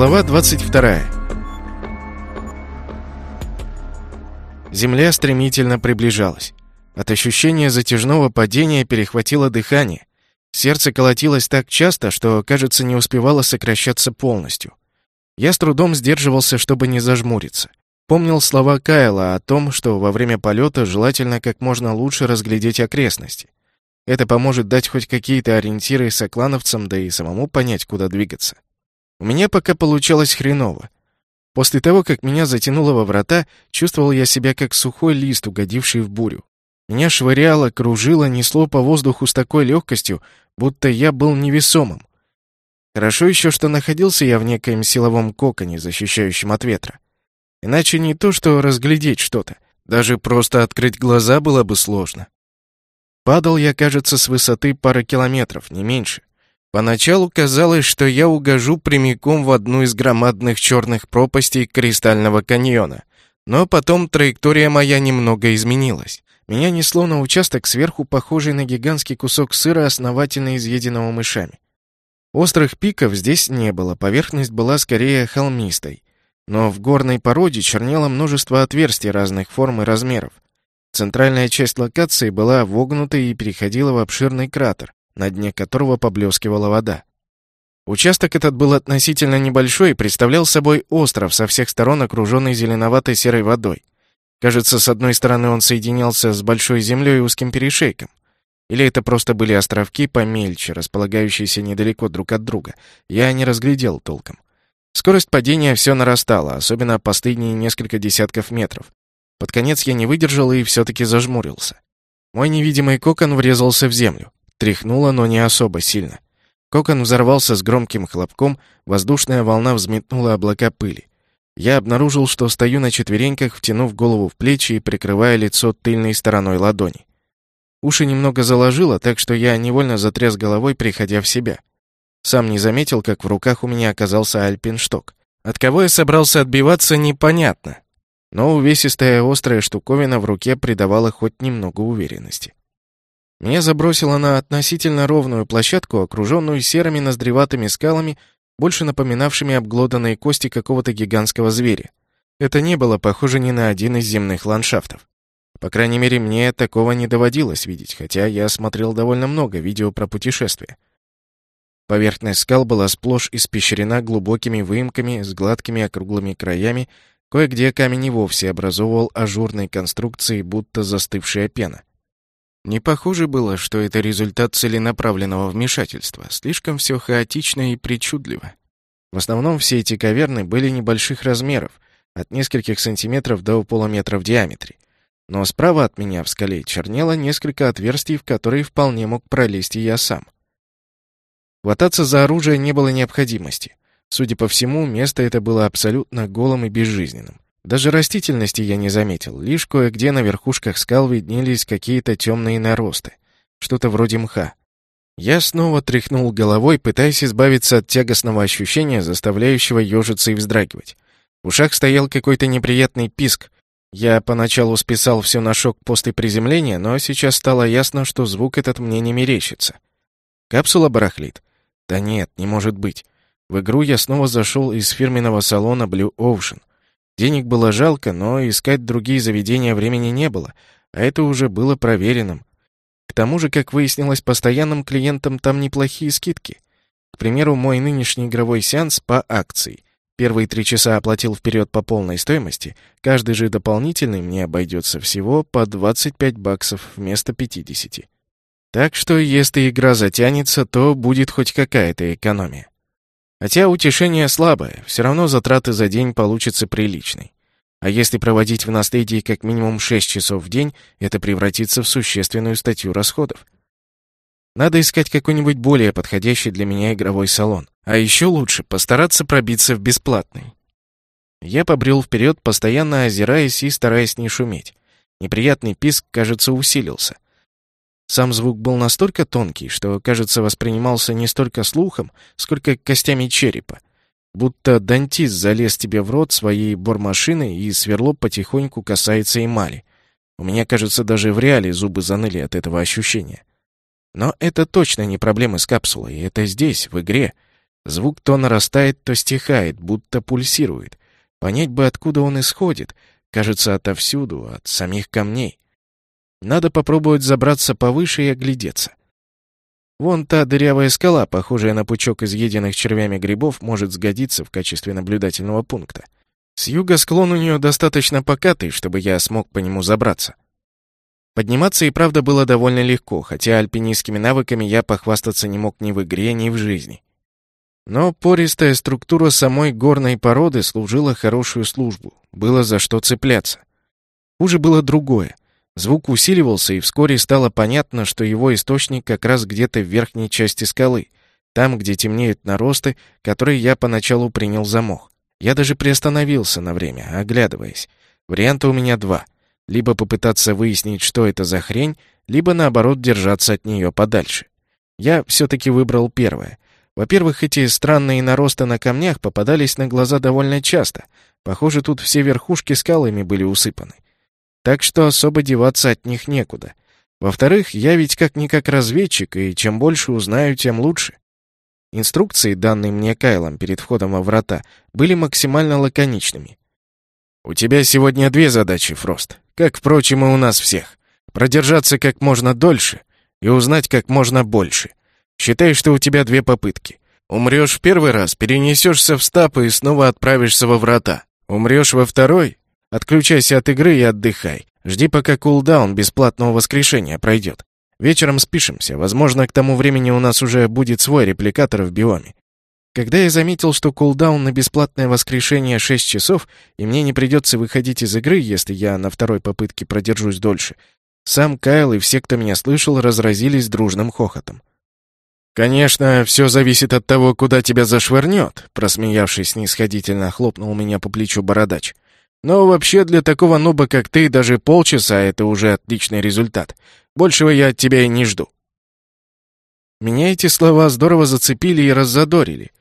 Глава 22. Земля стремительно приближалась. От ощущения затяжного падения перехватило дыхание. Сердце колотилось так часто, что, кажется, не успевало сокращаться полностью. Я с трудом сдерживался, чтобы не зажмуриться. Помнил слова Кайла о том, что во время полета желательно как можно лучше разглядеть окрестности. Это поможет дать хоть какие-то ориентиры соклановцам, да и самому понять, куда двигаться. У меня пока получалось хреново. После того, как меня затянуло во врата, чувствовал я себя как сухой лист, угодивший в бурю. Меня швыряло, кружило, несло по воздуху с такой легкостью, будто я был невесомым. Хорошо еще, что находился я в некоем силовом коконе, защищающем от ветра. Иначе не то, что разглядеть что-то. Даже просто открыть глаза было бы сложно. Падал я, кажется, с высоты пары километров, не меньше. Поначалу казалось, что я угожу прямиком в одну из громадных черных пропастей Кристального каньона. Но потом траектория моя немного изменилась. Меня несло на участок сверху, похожий на гигантский кусок сыра, основательно изъеденного мышами. Острых пиков здесь не было, поверхность была скорее холмистой. Но в горной породе чернело множество отверстий разных форм и размеров. Центральная часть локации была вогнутой и переходила в обширный кратер, на дне которого поблескивала вода. Участок этот был относительно небольшой и представлял собой остров со всех сторон, окруженный зеленоватой серой водой. Кажется, с одной стороны он соединялся с большой землей и узким перешейком. Или это просто были островки помельче, располагающиеся недалеко друг от друга. Я не разглядел толком. Скорость падения все нарастала, особенно последние несколько десятков метров. Под конец я не выдержал и все-таки зажмурился. Мой невидимый кокон врезался в землю. Тряхнуло, но не особо сильно. Кокон взорвался с громким хлопком, воздушная волна взметнула облака пыли. Я обнаружил, что стою на четвереньках, втянув голову в плечи и прикрывая лицо тыльной стороной ладони. Уши немного заложило, так что я невольно затряс головой, приходя в себя. Сам не заметил, как в руках у меня оказался альпиншток. От кого я собрался отбиваться, непонятно. Но увесистая острая штуковина в руке придавала хоть немного уверенности. Меня забросило на относительно ровную площадку, окруженную серыми ноздреватыми скалами, больше напоминавшими обглоданные кости какого-то гигантского зверя. Это не было похоже ни на один из земных ландшафтов. По крайней мере, мне такого не доводилось видеть, хотя я смотрел довольно много видео про путешествия. Поверхность скал была сплошь испещрена глубокими выемками с гладкими округлыми краями, кое-где камень и вовсе образовывал ажурные конструкции, будто застывшая пена. Не похоже было, что это результат целенаправленного вмешательства. Слишком все хаотично и причудливо. В основном все эти каверны были небольших размеров, от нескольких сантиметров до полуметра в диаметре. Но справа от меня в скале чернело несколько отверстий, в которые вполне мог пролезть и я сам. Хвататься за оружие не было необходимости. Судя по всему, место это было абсолютно голым и безжизненным. Даже растительности я не заметил, лишь кое-где на верхушках скал виднелись какие-то темные наросты, что-то вроде мха. Я снова тряхнул головой, пытаясь избавиться от тягостного ощущения, заставляющего ежиться и вздрагивать. В ушах стоял какой-то неприятный писк. Я поначалу списал все на шок после приземления, но сейчас стало ясно, что звук этот мне не мерещится. Капсула барахлит? Да нет, не может быть. В игру я снова зашел из фирменного салона Blue Ocean. Денег было жалко, но искать другие заведения времени не было, а это уже было проверенным. К тому же, как выяснилось, постоянным клиентам там неплохие скидки. К примеру, мой нынешний игровой сеанс по акции. Первые три часа оплатил вперед по полной стоимости, каждый же дополнительный мне обойдется всего по 25 баксов вместо 50. Так что, если игра затянется, то будет хоть какая-то экономия. Хотя утешение слабое, все равно затраты за день получатся приличной. А если проводить в наследии как минимум 6 часов в день, это превратится в существенную статью расходов. Надо искать какой-нибудь более подходящий для меня игровой салон. А еще лучше постараться пробиться в бесплатный. Я побрел вперед, постоянно озираясь и стараясь не шуметь. Неприятный писк, кажется, усилился — сам звук был настолько тонкий, что, кажется, воспринимался не столько слухом, сколько костями черепа. Будто дантист залез тебе в рот своей бормашиной и сверло потихоньку касается эмали. У меня, кажется, даже в реале зубы заныли от этого ощущения. Но это точно не проблемы с капсулой, это здесь, в игре. Звук то нарастает, то стихает, будто пульсирует. Понять бы, откуда он исходит. Кажется, отовсюду, от самих камней. Надо попробовать забраться повыше и оглядеться. Вон та дырявая скала, похожая на пучок изъеденных червями грибов, может сгодиться в качестве наблюдательного пункта. С юга склон у нее достаточно покатый, чтобы я смог по нему забраться. Подниматься и правда было довольно легко, хотя альпинистскими навыками я похвастаться не мог ни в игре, ни в жизни. Но пористая структура самой горной породы служила хорошую службу, было за что цепляться. Хуже было другое. Звук усиливался, и вскоре стало понятно, что его источник как раз где-то в верхней части скалы, там, где темнеют наросты, которые я поначалу принял за мох. Я даже приостановился на время, оглядываясь. Варианта у меня два. Либо попытаться выяснить, что это за хрень, либо, наоборот, держаться от нее подальше. Я все-таки выбрал первое. Во-первых, эти странные наросты на камнях попадались на глаза довольно часто. Похоже, тут все верхушки скалами были усыпаны. Так что особо деваться от них некуда. Во-вторых, я ведь как-никак разведчик, и чем больше узнаю, тем лучше. Инструкции, данные мне Кайлом перед входом во врата, были максимально лаконичными. «У тебя сегодня две задачи, Фрост, как, впрочем, и у нас всех. Продержаться как можно дольше и узнать как можно больше. Считай, что у тебя две попытки. Умрешь в первый раз, перенесешься в стапы и снова отправишься во врата. Умрешь во второй, отключайся от игры и отдыхай. Жди, пока кулдаун бесплатного воскрешения пройдет. Вечером спишемся. Возможно, к тому времени у нас уже будет свой репликатор в биоме. Когда я заметил, что кулдаун на бесплатное воскрешение 6 часов, и мне не придется выходить из игры, если я на второй попытке продержусь дольше, сам Кайл и все, кто меня слышал, разразились дружным хохотом. «Конечно, все зависит от того, куда тебя зашвырнет», просмеявшись снисходительно, хлопнул меня по плечу бородач. «Но вообще для такого нуба, как ты, даже полчаса — это уже отличный результат. Большего я от тебя и не жду». Меня эти слова здорово зацепили и раззадорили.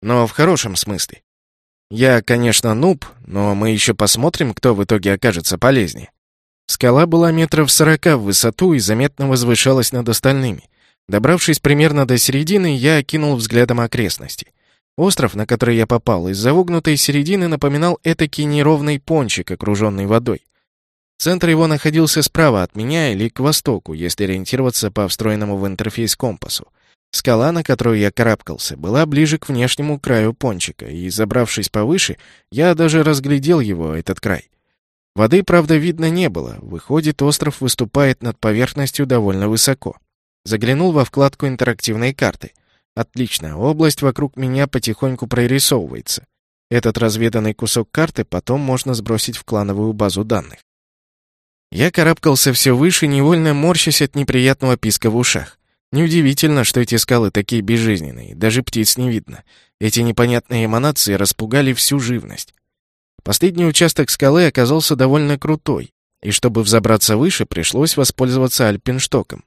Но в хорошем смысле. Я, конечно, нуб, но мы еще посмотрим, кто в итоге окажется полезнее. Скала была метров сорока в высоту и заметно возвышалась над остальными — Добравшись примерно до середины, я окинул взглядом окрестности. Остров, на который я попал, из-за вогнутой середины напоминал этакий неровный пончик, окруженный водой. Центр его находился справа от меня или к востоку, если ориентироваться по встроенному в интерфейс компасу. Скала, на которую я карабкался, была ближе к внешнему краю пончика, и, забравшись повыше, я даже разглядел его, этот край. Воды, правда, видно не было. Выходит, остров выступает над поверхностью довольно высоко. Заглянул во вкладку интерактивной карты. Отлично, область вокруг меня потихоньку прорисовывается. Этот разведанный кусок карты потом можно сбросить в клановую базу данных. Я карабкался все выше, невольно морщась от неприятного писка в ушах. Неудивительно, что эти скалы такие безжизненные, даже птиц не видно. Эти непонятные эманации распугали всю живность. Последний участок скалы оказался довольно крутой, и чтобы взобраться выше, пришлось воспользоваться альпинштоком.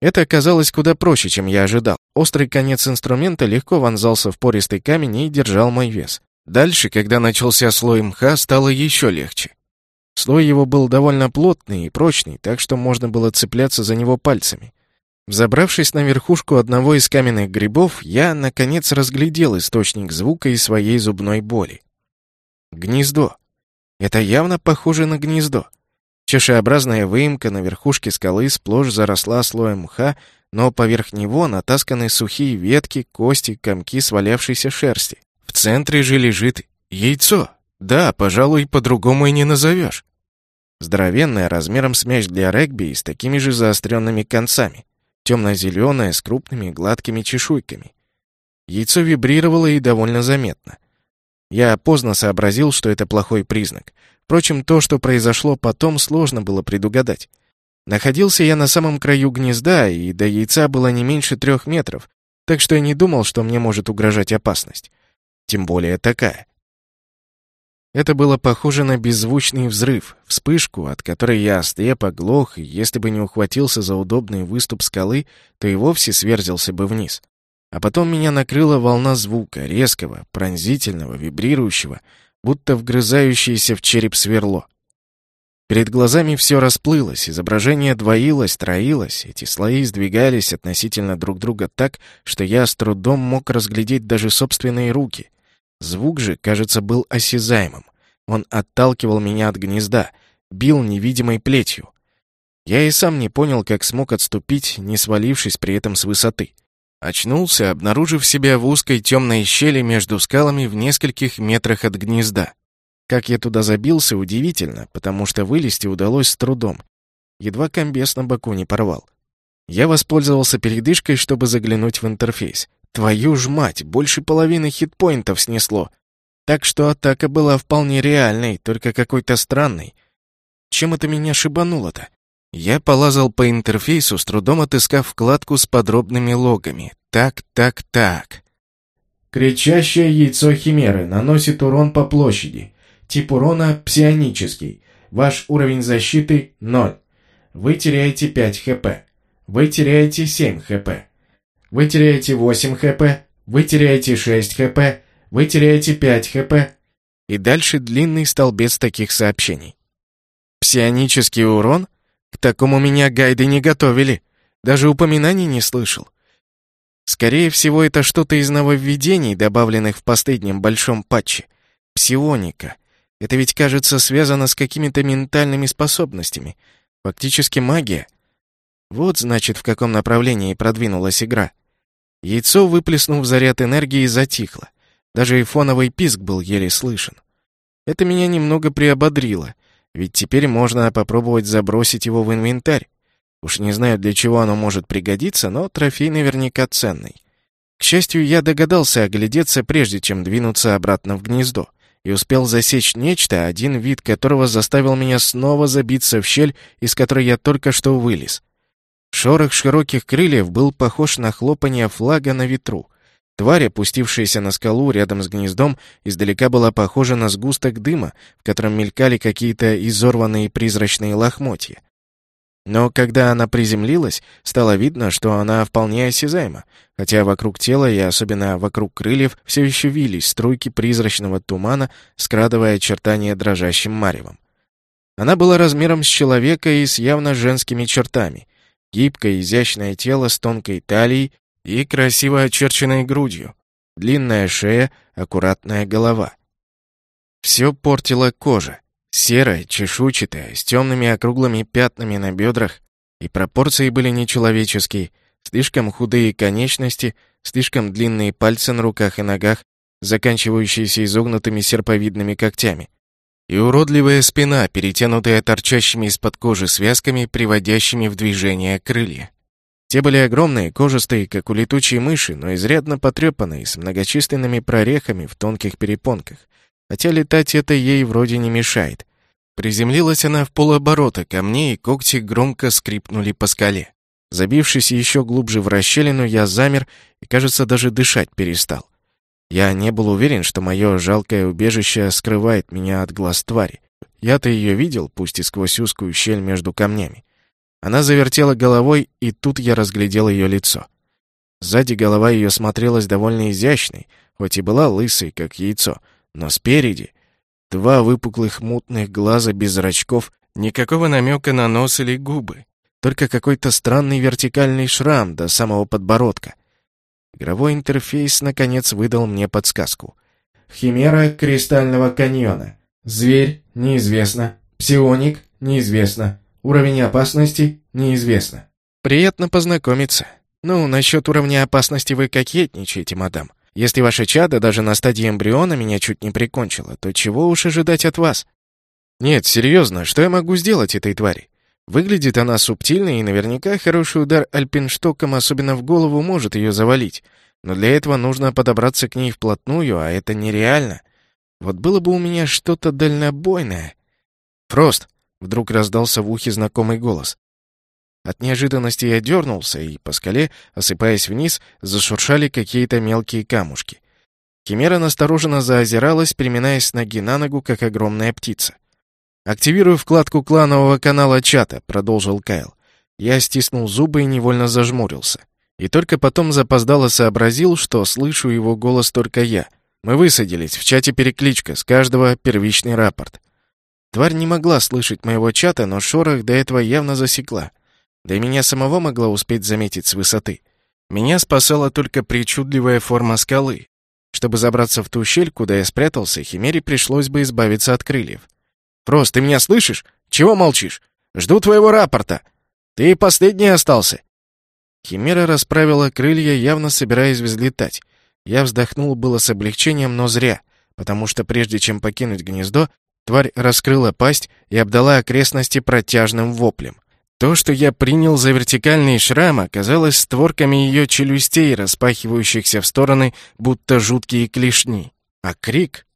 Это оказалось куда проще, чем я ожидал. Острый конец инструмента легко вонзался в пористый камень и держал мой вес. Дальше, когда начался слой мха, стало еще легче. Слой его был довольно плотный и прочный, так что можно было цепляться за него пальцами. Взобравшись на верхушку одного из каменных грибов, я, наконец, разглядел источник звука и своей зубной боли. Гнездо. Это явно похоже на гнездо. Чашеобразная выемка на верхушке скалы сплошь заросла слоем мха, но поверх него натасканы сухие ветки, кости, комки свалявшейся шерсти. В центре же лежит яйцо. Да, пожалуй, по-другому и не назовешь. Здоровенное, размером с мяч для регби и с такими же заостренными концами. Темно-зеленое, с крупными гладкими чешуйками. Яйцо вибрировало и довольно заметно. Я поздно сообразил, что это плохой признак. Впрочем, то, что произошло потом, сложно было предугадать. Находился я на самом краю гнезда, и до яйца было не меньше трех метров, так что я не думал, что мне может угрожать опасность. Тем более такая. Это было похоже на беззвучный взрыв, вспышку, от которой я ослеп, оглох, и если бы не ухватился за удобный выступ скалы, то и вовсе сверзился бы вниз. А потом меня накрыла волна звука, резкого, пронзительного, вибрирующего, будто вгрызающееся в череп сверло. Перед глазами все расплылось, изображение двоилось, троилось, эти слои сдвигались относительно друг друга так, что я с трудом мог разглядеть даже собственные руки. Звук же, кажется, был осязаемым. Он отталкивал меня от гнезда, бил невидимой плетью. Я и сам не понял, как смог отступить, не свалившись при этом с высоты. Очнулся, обнаружив себя в узкой темной щели между скалами в нескольких метрах от гнезда. Как я туда забился, удивительно, потому что вылезти удалось с трудом. Едва комбес на боку не порвал. Я воспользовался передышкой, чтобы заглянуть в интерфейс. Твою ж мать, больше половины хитпоинтов снесло. Так что атака была вполне реальной, только какой-то странной. Чем это меня шибануло-то? Я полазал по интерфейсу, с трудом отыскав вкладку с подробными логами. Так, так, так. Кричащее яйцо химеры наносит урон по площади. Тип урона псионический. Ваш уровень защиты 0. Вы теряете 5 хп. Вы теряете 7 хп. Вы теряете 8 хп. Вы теряете 6 хп. Вы теряете 5 хп. И дальше длинный столбец таких сообщений. Псионический урон? К такому меня гайды не готовили. Даже упоминаний не слышал. Скорее всего, это что-то из нововведений, добавленных в последнем большом патче. Псионика — это ведь, кажется, связано с какими-то ментальными способностями. Фактически магия. Вот, значит, в каком направлении продвинулась игра. Яйцо, выплеснув заряд энергии, затихло. Даже и фоновый писк был еле слышен. Это меня немного приободрило, ведь теперь можно попробовать забросить его в инвентарь. Уж не знаю, для чего оно может пригодиться, но трофей наверняка ценный. К счастью, я догадался оглядеться, прежде чем двинуться обратно в гнездо и успел засечь нечто, один вид которого заставил меня снова забиться в щель, из которой я только что вылез. Шорох широких крыльев был похож на хлопанье флага на ветру. Тварь, опустившаяся на скалу рядом с гнездом, издалека была похожа на сгусток дыма, в котором мелькали какие-то изорванные призрачные лохмотья. Но когда она приземлилась, стало видно, что она вполне осязаема, хотя вокруг тела и особенно вокруг крыльев все еще вились струйки призрачного тумана, скрадывая очертания дрожащим маревом. Она была размером с человека и с явно женскими чертами. Гибкое, изящное тело с тонкой талией и красиво очерченной грудью, длинная шея, аккуратная голова. Все портила кожа, Серая, чешуйчатая, с темными округлыми пятнами на бедрах, и пропорции были нечеловеческие, слишком худые конечности, слишком длинные пальцы на руках и ногах, заканчивающиеся изогнутыми серповидными когтями, и уродливая спина, перетянутая торчащими из-под кожи связками, приводящими в движение крылья. Те были огромные, кожистые, как у летучей мыши, но изрядно потрепанные, с многочисленными прорехами в тонких перепонках, Хотя летать это ей вроде не мешает. Приземлилась она в полоборота ко мне, и когти громко скрипнули по скале. Забившись еще глубже в расщелину, я замер и, кажется, даже дышать перестал. Я не был уверен, что мое жалкое убежище скрывает меня от глаз твари. Я-то ее видел, пусть и сквозь узкую щель между камнями. Она завертела головой, и тут я разглядел ее лицо. Сзади голова ее смотрелась довольно изящной, хоть и была лысой, как яйцо — но спереди два выпуклых мутных глаза без зрачков, никакого намека на нос или губы, только какой-то странный вертикальный шрам до самого подбородка. Игровой интерфейс, наконец, выдал мне подсказку. Химера Кристального каньона. Зверь — неизвестно. Псионик — неизвестно. Уровень опасности — неизвестно. Приятно познакомиться. Ну, насчет уровня опасности вы кокетничаете, мадам. Если ваше чадо даже на стадии эмбриона меня чуть не прикончило, то чего уж ожидать от вас? Нет, серьезно, что я могу сделать этой твари? Выглядит она субтильно, и наверняка хороший удар альпинштоком, особенно в голову, может ее завалить. Но для этого нужно подобраться к ней вплотную, а это нереально. Вот было бы у меня что-то дальнобойное. «Фрост!» — вдруг раздался в ухе знакомый голос. От неожиданности я дернулся, и по скале, осыпаясь вниз, зашуршали какие-то мелкие камушки. Химера настороженно заозиралась, приминаясь с ноги на ногу, как огромная птица. «Активирую вкладку кланового канала чата», — продолжил Кайл. Я стиснул зубы и невольно зажмурился. И только потом запоздало сообразил, что слышу его голос только я. Мы высадились, в чате перекличка, с каждого первичный рапорт. Тварь не могла слышать моего чата, но шорох до этого явно засекла. Да и меня самого могла успеть заметить с высоты. Меня спасала только причудливая форма скалы. Чтобы забраться в ту щель, куда я спрятался, Химере пришлось бы избавиться от крыльев. «Фрост, ты меня слышишь? Чего молчишь? Жду твоего рапорта. Ты последний остался». Химера расправила крылья, явно собираясь взлетать. Я вздохнул было с облегчением, но зря, потому что прежде чем покинуть гнездо, тварь раскрыла пасть и обдала окрестности протяжным воплем. То, что я принял за вертикальный шрам, оказалось створками ее челюстей, распахивающихся в стороны, будто жуткие клешни. А крик...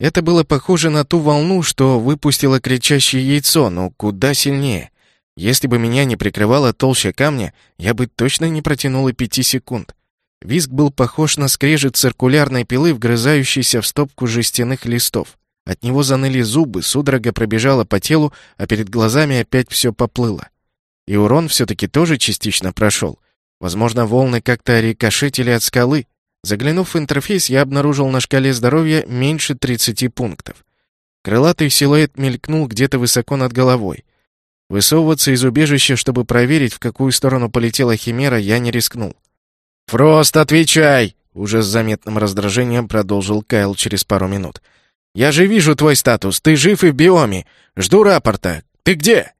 Это было похоже на ту волну, что выпустило кричащее яйцо, но куда сильнее. Если бы меня не прикрывала толща камня, я бы точно не протянул и пяти секунд. Визг был похож на скрежет циркулярной пилы, вгрызающейся в стопку жестяных листов. От него заныли зубы, судорога пробежала по телу, а перед глазами опять все поплыло. И урон все-таки тоже частично прошел. Возможно, волны как-то рикошетили от скалы. Заглянув в интерфейс, я обнаружил на шкале здоровья меньше 30 пунктов. Крылатый силуэт мелькнул где-то высоко над головой. Высовываться из убежища, чтобы проверить, в какую сторону полетела химера, я не рискнул. «Фрост, отвечай!» — уже с заметным раздражением продолжил Кайл через пару минут. «Я же вижу твой статус. Ты жив и в биоме. Жду рапорта. Ты где?»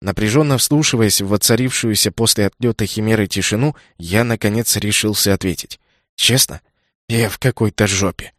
Напряженно вслушиваясь в воцарившуюся после отлета химеры тишину, я, наконец, решился ответить. «Честно? Я в какой-то жопе».